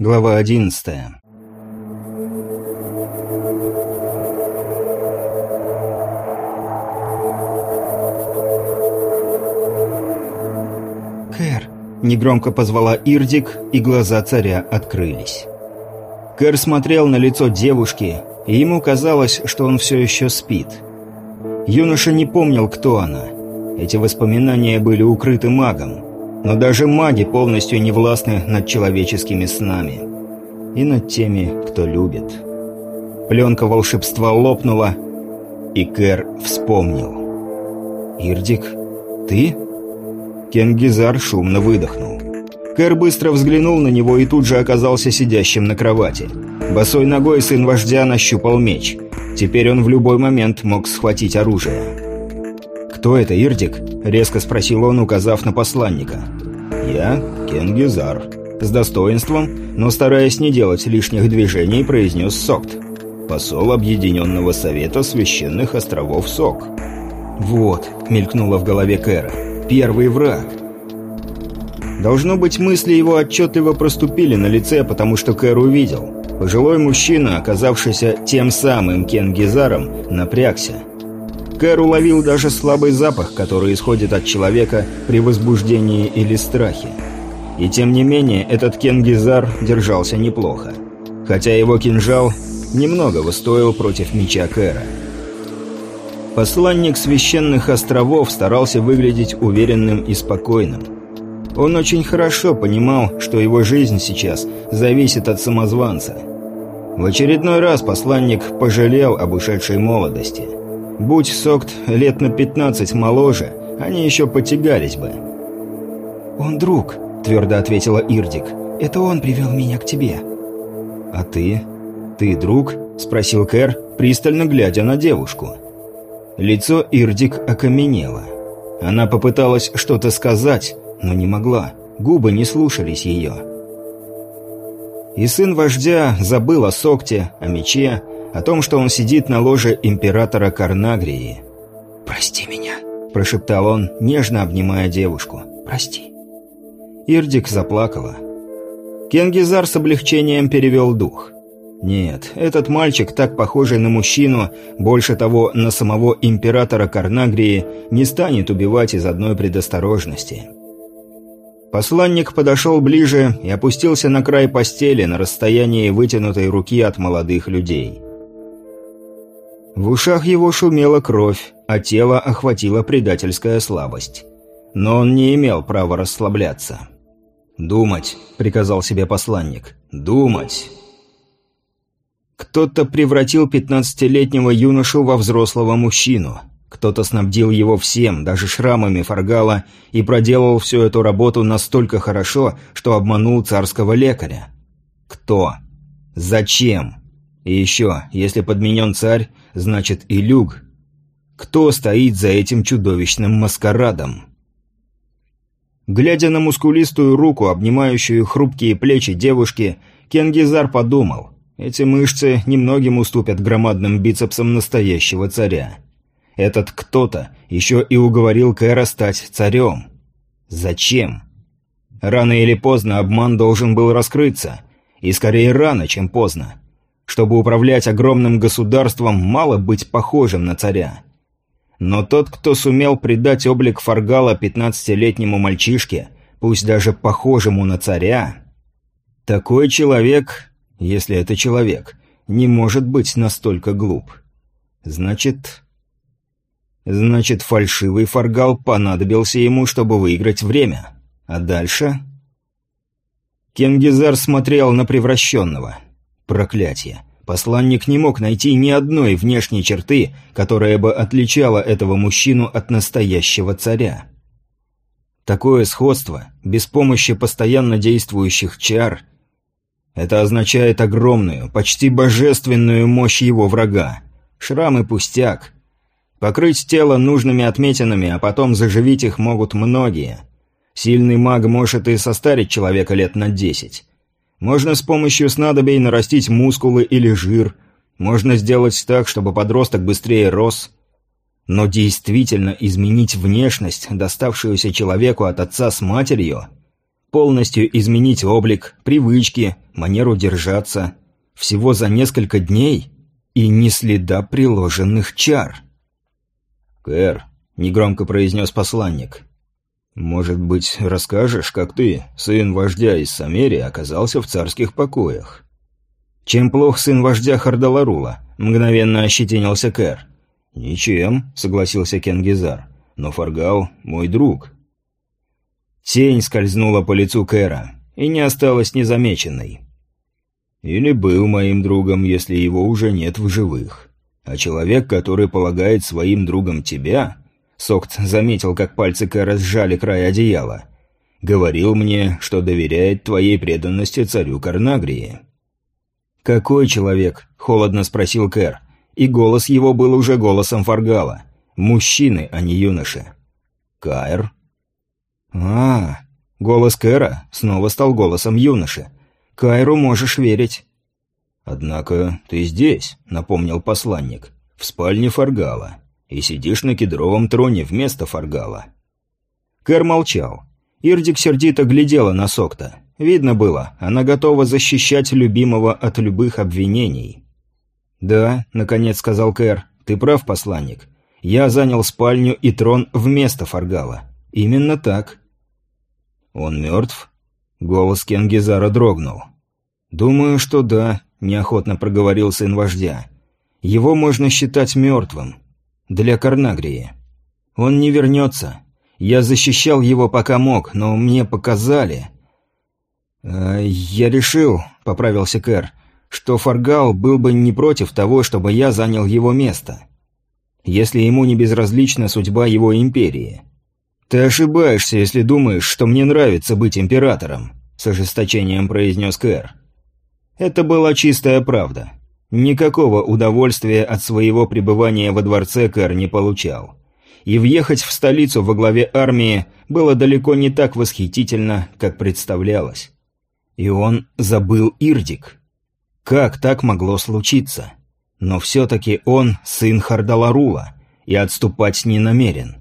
Глава одиннадцатая. «Кэр!» – негромко позвала Ирдик, и глаза царя открылись. Кэр смотрел на лицо девушки, и ему казалось, что он все еще спит. Юноша не помнил, кто она. Эти воспоминания были укрыты магом, но даже маги полностью не властны над человеческими снами. И над теми, кто любит. Пленка волшебства лопнула, и Кэр вспомнил. «Ирдик, ты?» Кенгизар шумно выдохнул. Кэр быстро взглянул на него и тут же оказался сидящим на кровати. Босой ногой сын вождя нащупал меч. Теперь он в любой момент мог схватить оружие. «Кто это, Ирдик?» – резко спросил он, указав на посланника. «Я Кенгизар». С достоинством, но стараясь не делать лишних движений, произнес Сокт. «Посол Объединенного Совета Священных Островов Сок». «Вот», – мелькнуло в голове Кэра, – «первый враг». Должно быть, мысли его отчетливо проступили на лице, потому что Кэр увидел. Пожилой мужчина, оказавшийся тем самым Кенгизаром, напрягся. Кэр уловил даже слабый запах, который исходит от человека при возбуждении или страхе. И тем не менее, этот Кенгизар держался неплохо. Хотя его кинжал немного стоил против меча Кэра. Посланник священных островов старался выглядеть уверенным и спокойным. Он очень хорошо понимал, что его жизнь сейчас зависит от самозванца. В очередной раз посланник пожалел об ушедшей молодости – Будь Сокт лет на пятнадцать моложе, они еще потягались бы. «Он друг», — твердо ответила Ирдик. «Это он привел меня к тебе». «А ты? Ты друг?» — спросил Кэр, пристально глядя на девушку. Лицо Ирдик окаменело. Она попыталась что-то сказать, но не могла. Губы не слушались ее. И сын вождя забыл о Сокте, о мече, о том, что он сидит на ложе императора Карнагрии. «Прости меня», – прошептал он, нежно обнимая девушку. «Прости». Ирдик заплакала. Кенгизар с облегчением перевел дух. Нет, этот мальчик, так похожий на мужчину, больше того, на самого императора Карнагрии, не станет убивать из одной предосторожности. Посланник подошел ближе и опустился на край постели на расстоянии вытянутой руки от молодых людей. В ушах его шумела кровь, а тело охватила предательская слабость. Но он не имел права расслабляться. «Думать», — приказал себе посланник, — «думать». Кто-то превратил пятнадцатилетнего юношу во взрослого мужчину. Кто-то снабдил его всем, даже шрамами Фаргала, и проделал всю эту работу настолько хорошо, что обманул царского лекаря. Кто? Зачем? И еще, если подменен царь, значит и люк. Кто стоит за этим чудовищным маскарадом? Глядя на мускулистую руку, обнимающую хрупкие плечи девушки, Кенгизар подумал, эти мышцы немногим уступят громадным бицепсам настоящего царя. Этот кто-то еще и уговорил Кэра стать царем. Зачем? Рано или поздно обман должен был раскрыться. И скорее рано, чем поздно. Чтобы управлять огромным государством, мало быть похожим на царя. Но тот, кто сумел придать облик Фаргала пятнадцатилетнему мальчишке, пусть даже похожему на царя, такой человек, если это человек, не может быть настолько глуп. Значит... Значит, фальшивый Фаргал понадобился ему, чтобы выиграть время. А дальше... Кенгизар смотрел на превращенного. Проклятие. Посланник не мог найти ни одной внешней черты, которая бы отличала этого мужчину от настоящего царя. Такое сходство, без помощи постоянно действующих чар, это означает огромную, почти божественную мощь его врага. Шрамы пустяк. Покрыть тело нужными отметинами, а потом заживить их могут многие. Сильный маг может и состарить человека лет на десять. Можно с помощью снадобий нарастить мускулы или жир. Можно сделать так, чтобы подросток быстрее рос. Но действительно изменить внешность, доставшуюся человеку от отца с матерью, полностью изменить облик, привычки, манеру держаться. Всего за несколько дней и ни следа приложенных чар. «Кэр», — негромко произнес посланник, — «может быть, расскажешь, как ты, сын вождя из Самерии, оказался в царских покоях?» «Чем плох сын вождя Хардаларула?» — мгновенно ощетинился Кэр. «Ничем», — согласился Кенгизар. «Но Фаргал — мой друг». Тень скользнула по лицу Кэра и не осталась незамеченной. «Или был моим другом, если его уже нет в живых. А человек, который полагает своим другом тебя...» Сокт заметил, как пальцы Кэра сжали край одеяла. «Говорил мне, что доверяет твоей преданности царю Карнагрии». «Какой человек?» — холодно спросил Кэр. И голос его был уже голосом Фаргала. Мужчины, а не юноши. «Кайр?» а, Голос Кэра снова стал голосом юноши. «Кайру можешь верить». «Однако ты здесь», — напомнил посланник, — «в спальне Фаргала, и сидишь на кедровом троне вместо Фаргала». Кэр молчал. Ирдик сердито глядела на Сокта. Видно было, она готова защищать любимого от любых обвинений. «Да», — наконец сказал Кэр, — «ты прав, посланник. Я занял спальню и трон вместо Фаргала. Именно так». «Он мертв?» Голос Кенгизара дрогнул. «Думаю, что да», — неохотно проговорил сын вождя. «Его можно считать мертвым. Для Карнагрии. Он не вернется. Я защищал его пока мог, но мне показали...» «Э, «Я решил», — поправился Кэр, — «что Фаргал был бы не против того, чтобы я занял его место. Если ему не безразлична судьба его империи». «Ты ошибаешься, если думаешь, что мне нравится быть императором», — с ожесточением произнес Кэр. Это была чистая правда. Никакого удовольствия от своего пребывания во дворце Кэр не получал. И въехать в столицу во главе армии было далеко не так восхитительно, как представлялось. И он забыл Ирдик. Как так могло случиться? Но все-таки он сын Хардаларула и отступать не намерен.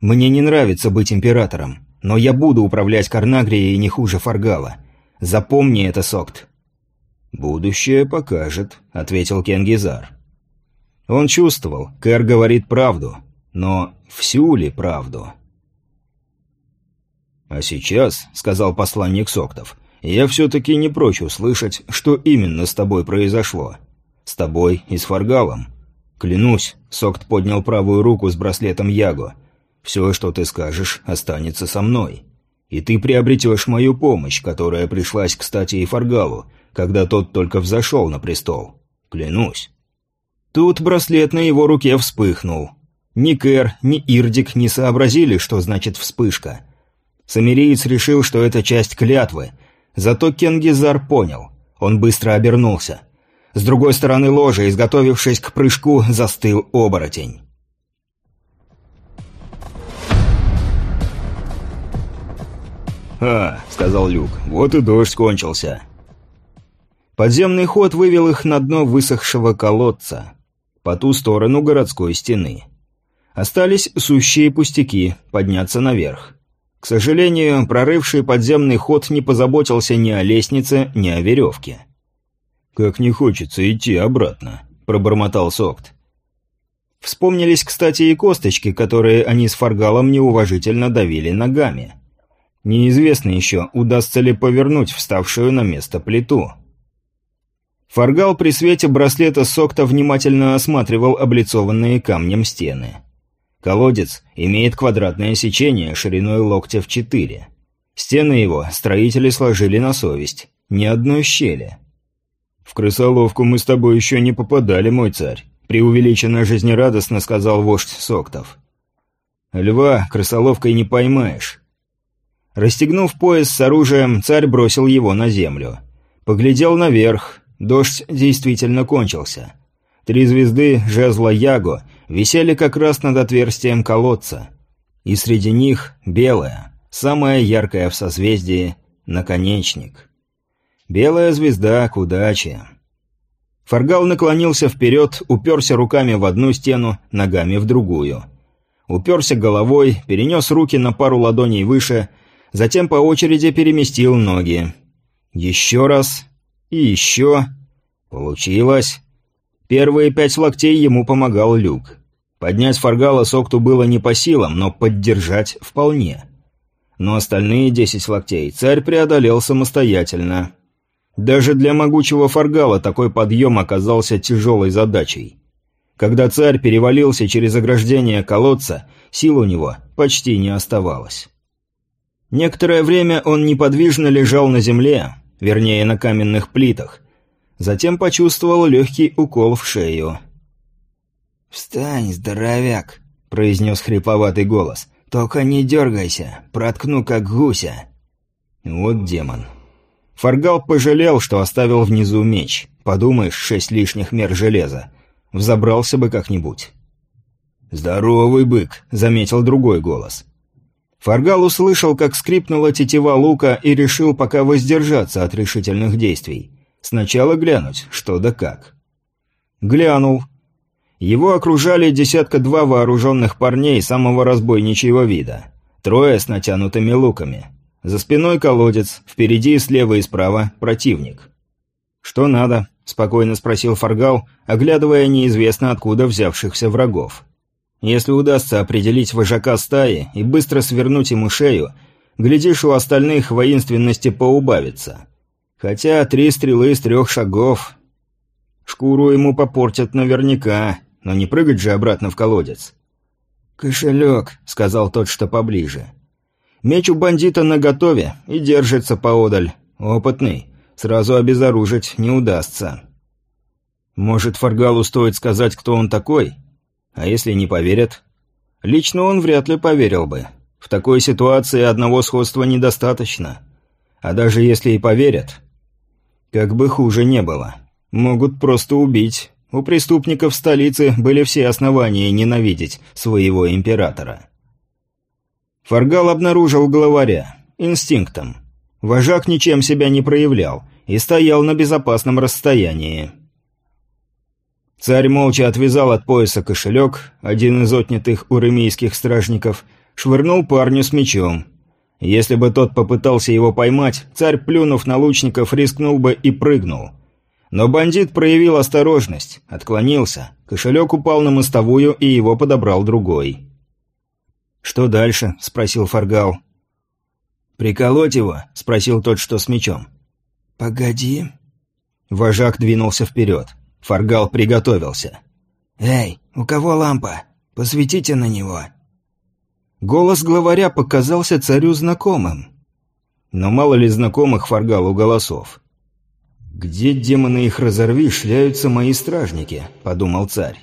Мне не нравится быть императором, но я буду управлять Карнагрией не хуже Фаргала. Запомни это, Сокт». «Будущее покажет», — ответил Кенгизар. Он чувствовал, Кэр говорит правду, но всю ли правду? «А сейчас», — сказал посланник Соктов, я все-таки не прочь услышать, что именно с тобой произошло. С тобой и с Фаргалом. Клянусь, Сокт поднял правую руку с браслетом Яго. Все, что ты скажешь, останется со мной. И ты приобретешь мою помощь, которая пришлась, кстати, и Фаргалу, когда тот только взошел на престол. Клянусь. Тут браслет на его руке вспыхнул. Ни Кэр, ни Ирдик не сообразили, что значит вспышка. Самириец решил, что это часть клятвы — Зато Кенгизар понял. Он быстро обернулся. С другой стороны ложа, изготовившись к прыжку, застыл оборотень. «А», — сказал Люк, — «вот и дождь кончился». Подземный ход вывел их на дно высохшего колодца, по ту сторону городской стены. Остались сущие пустяки — подняться наверх. К сожалению, прорывший подземный ход не позаботился ни о лестнице, ни о веревке. «Как не хочется идти обратно», — пробормотал Сокт. Вспомнились, кстати, и косточки, которые они с Фаргалом неуважительно давили ногами. Неизвестно еще, удастся ли повернуть вставшую на место плиту. Фаргал при свете браслета Сокта внимательно осматривал облицованные камнем стены. Колодец имеет квадратное сечение шириной локтя в четыре. Стены его строители сложили на совесть. Ни одной щели. «В крысоловку мы с тобой еще не попадали, мой царь», преувеличенно жизнерадостно сказал вождь Соктов. «Льва крысоловкой не поймаешь». Расстегнув пояс с оружием, царь бросил его на землю. Поглядел наверх. Дождь действительно кончился. Три звезды жезла Яго висели как раз над отверстием колодца. И среди них белая, самая яркая в созвездии, наконечник. Белая звезда к удаче. Фаргал наклонился вперед, уперся руками в одну стену, ногами в другую. Уперся головой, перенес руки на пару ладоней выше, Затем по очереди переместил ноги. Еще раз. И еще. Получилось. Первые пять локтей ему помогал люк. Поднять Фаргала Сокту было не по силам, но поддержать вполне. Но остальные десять локтей царь преодолел самостоятельно. Даже для могучего Фаргала такой подъем оказался тяжелой задачей. Когда царь перевалился через ограждение колодца, сил у него почти не оставалось. Некоторое время он неподвижно лежал на земле, вернее на каменных плитах. Затем почувствовал легкий укол в шею. «Встань, здоровяк!» — произнес хрипловатый голос. «Только не дергайся, проткну как гуся». Вот демон. Фаргал пожалел, что оставил внизу меч. Подумаешь, шесть лишних мер железа. Взобрался бы как-нибудь. «Здоровый бык», — заметил другой голос. Фаргал услышал, как скрипнула тетива лука и решил пока воздержаться от решительных действий. Сначала глянуть, что да как. Глянул. Его окружали десятка-два вооруженных парней самого разбойничьего вида. Трое с натянутыми луками. За спиной колодец, впереди слева и справа противник. «Что надо?» – спокойно спросил Фаргал, оглядывая неизвестно откуда взявшихся врагов. «Если удастся определить вожака стаи и быстро свернуть ему шею, глядишь, у остальных воинственности поубавится. Хотя три стрелы с трех шагов. Шкуру ему попортят наверняка, но не прыгать же обратно в колодец». «Кошелек», — сказал тот, что поближе. Меч у бандита наготове и держится поодаль. Опытный. Сразу обезоружить не удастся. Может, Фаргалу стоит сказать, кто он такой? А если не поверят? Лично он вряд ли поверил бы. В такой ситуации одного сходства недостаточно. А даже если и поверят, как бы хуже не было. Могут просто убить. У преступников столицы были все основания ненавидеть своего императора. Фаргал обнаружил главаря. Инстинктом. Вожак ничем себя не проявлял и стоял на безопасном расстоянии. Царь молча отвязал от пояса кошелек, один из отнятых у ремейских стражников, швырнул парню с мечом. Если бы тот попытался его поймать, царь, плюнув на лучников, рискнул бы и прыгнул. Но бандит проявил осторожность, отклонился, кошелек упал на мостовую и его подобрал другой. «Что дальше?» – спросил Фаргал. «Приколоть его?» – спросил тот, что с мечом. «Погоди». Вожак двинулся вперед. Фаргал приготовился. «Эй, у кого лампа? Посветите на него». Голос главаря показался царю знакомым. Но мало ли знакомых Фаргалу голосов. «Где, демоны их разорви, шляются мои стражники?» – подумал царь.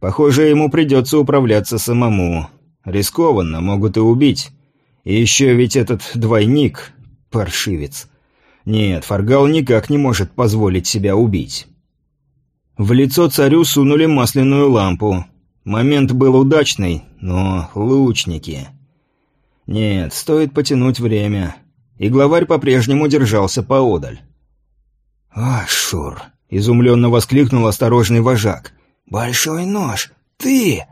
«Похоже, ему придется управляться самому. Рискованно, могут и убить. И еще ведь этот двойник, паршивец. Нет, Фаргал никак не может позволить себя убить. В лицо царю сунули масляную лампу. Момент был удачный, но лучники... Нет, стоит потянуть время. И главарь по-прежнему держался поодаль. «А, Шур!» — изумленно воскликнул осторожный вожак. «Большой нож! Ты!»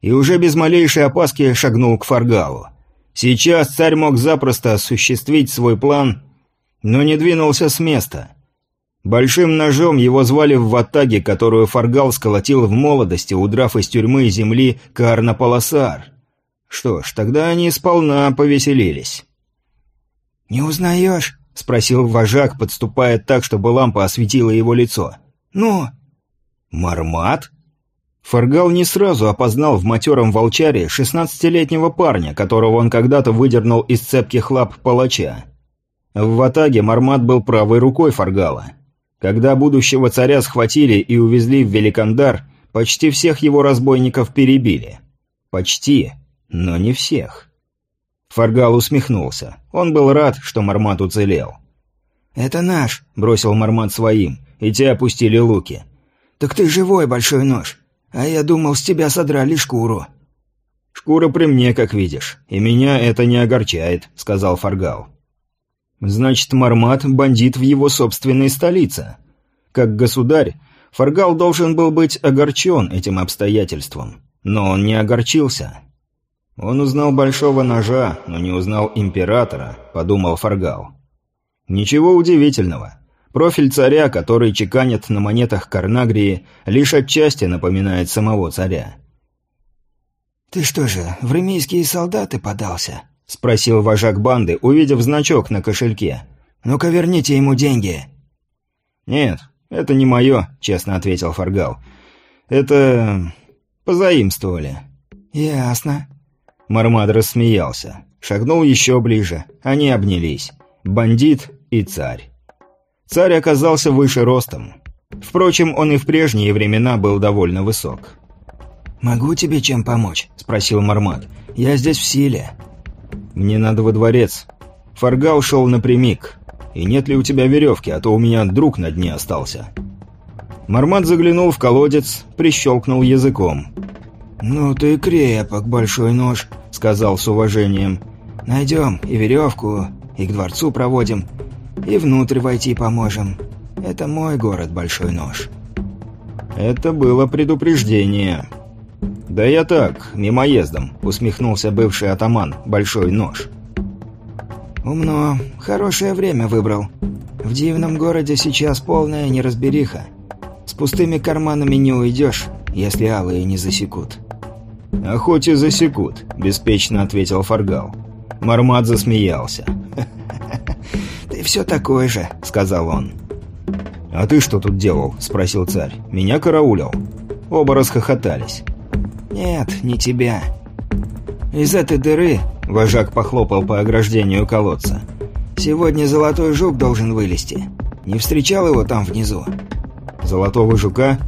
и уже без малейшей опаски шагнул к Фаргалу. Сейчас царь мог запросто осуществить свой план, но не двинулся с места. Большим ножом его звали в ватаге, которую Фаргал сколотил в молодости, удрав из тюрьмы земли Карна-Паласар. Что ж, тогда они сполна повеселились. «Не узнаешь?» — спросил вожак, подступая так, чтобы лампа осветила его лицо. «Ну?» «Мармат?» Фаргал не сразу опознал в матером волчаре шестнадцатилетнего парня, которого он когда-то выдернул из цепких лап палача. В Ватаге Мармат был правой рукой Фаргала. Когда будущего царя схватили и увезли в Великандар, почти всех его разбойников перебили. Почти, но не всех. Фаргал усмехнулся. Он был рад, что Мармат уцелел. «Это наш», — бросил Мармат своим, и те опустили луки. «Так ты живой, большой нож. «А я думал, с тебя содрали шкуру». «Шкура при мне, как видишь, и меня это не огорчает», — сказал Фаргал. «Значит, Мармат — бандит в его собственной столице. Как государь, Фаргал должен был быть огорчен этим обстоятельством, но он не огорчился. Он узнал большого ножа, но не узнал императора, подумал Фаргал. Ничего удивительного. Профиль царя, который чеканит на монетах Карнагрии, лишь отчасти напоминает самого царя. «Ты что же, в ремейские солдаты подался?» — спросил вожак банды, увидев значок на кошельке. «Ну-ка верните ему деньги». «Нет, это не мое», — честно ответил Фаргал. «Это... позаимствовали». «Ясно». Мармад рассмеялся. Шагнул еще ближе. Они обнялись. Бандит и царь. Царь оказался выше ростом. Впрочем, он и в прежние времена был довольно высок. «Могу тебе чем помочь?» – спросил Мармат. «Я здесь в силе». «Мне надо во дворец». Фаргал шел напрямик. «И нет ли у тебя веревки, а то у меня друг на дне остался». Мармат заглянул в колодец, прищелкнул языком. «Ну ты крепок, большой нож», — сказал с уважением. «Найдем и веревку, и к дворцу проводим, и внутрь войти поможем. Это мой город, Большой Нож». Это было предупреждение. «Да я так, мимоездом», — усмехнулся бывший атаман, Большой Нож. «Умно. Хорошее время выбрал. В дивном городе сейчас полная неразбериха. С пустыми карманами не уйдешь, если алые не засекут». «А хоть и засекут», — беспечно ответил Фаргал. Мармат засмеялся. «Ты все такой же», — сказал он. «А ты что тут делал?» — спросил царь. «Меня караулил». Оба расхохотались. «Нет, не тебя. Из этой дыры...» — вожак похлопал по ограждению колодца. «Сегодня золотой жук должен вылезти. Не встречал его там внизу?» «Золотого жука?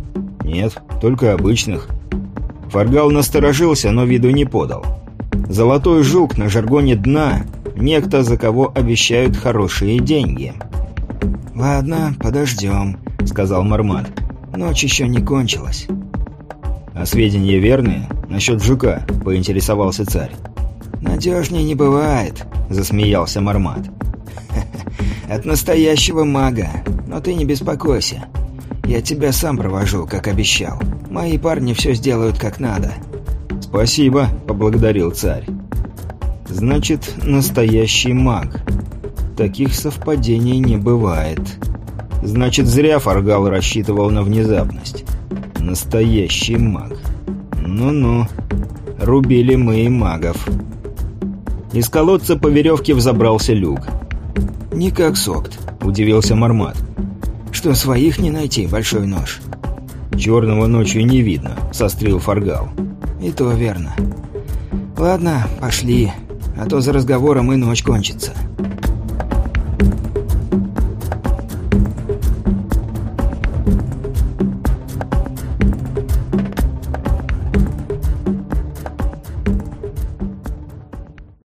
Нет, только обычных». Фаргал насторожился, но виду не подал. «Золотой жук» на жаргоне дна — некто, за кого обещают хорошие деньги. «Ладно, подождем», — сказал Мармат. «Ночь еще не кончилась». «А сведения верные? Насчет жука?» — поинтересовался царь. «Надежнее не бывает», — засмеялся Мармат. «От настоящего мага. Но ты не беспокойся. Я тебя сам провожу, как обещал. Мои парни все сделают как надо». «Спасибо», — поблагодарил царь. «Значит, настоящий маг. Таких совпадений не бывает. Значит, зря Фаргал рассчитывал на внезапность. Настоящий маг. Ну-ну. Рубили мы и магов». Из колодца по веревке взобрался люк. «Не как сокт», — удивился Мармат. «Что, своих не найти, большой нож?» «Черного ночью не видно», — сострил Фаргал. «И то верно. Ладно, пошли, а то за разговором и ночь кончится».